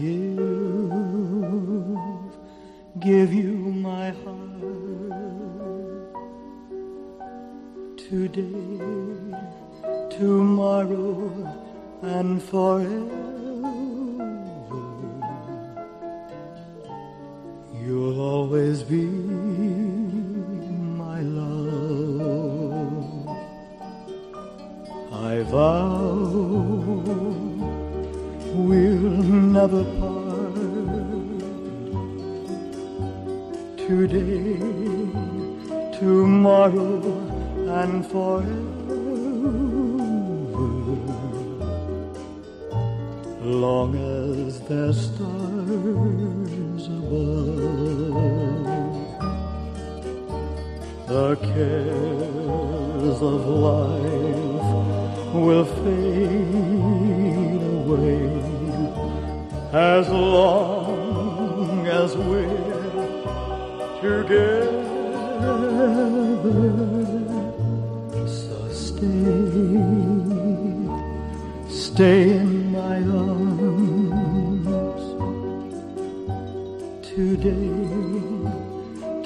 give, give you my heart today, tomorrow, and forever. Today, tomorrow, and forever. Long as there's stars above, the cares of life will fade away as long as we're together. So stay, stay in my arms today,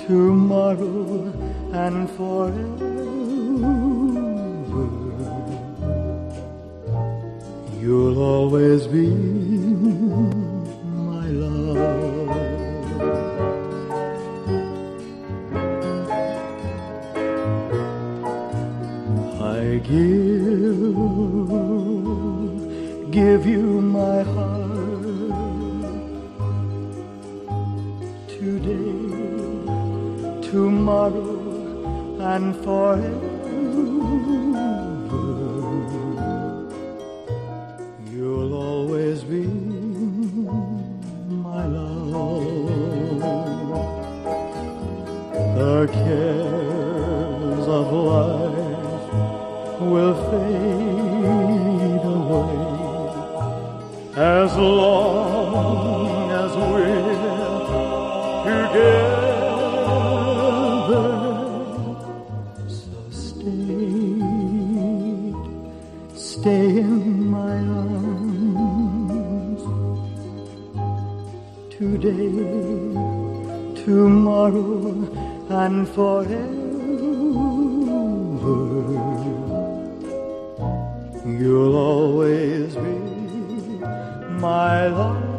tomorrow, and forever. You'll always be I give, give you my heart today, tomorrow, and forever. You'll always be my love. The cares of life will fade away as long as we're together. So stay, stay in my arms today, tomorrow, and forever. You'll always be my love.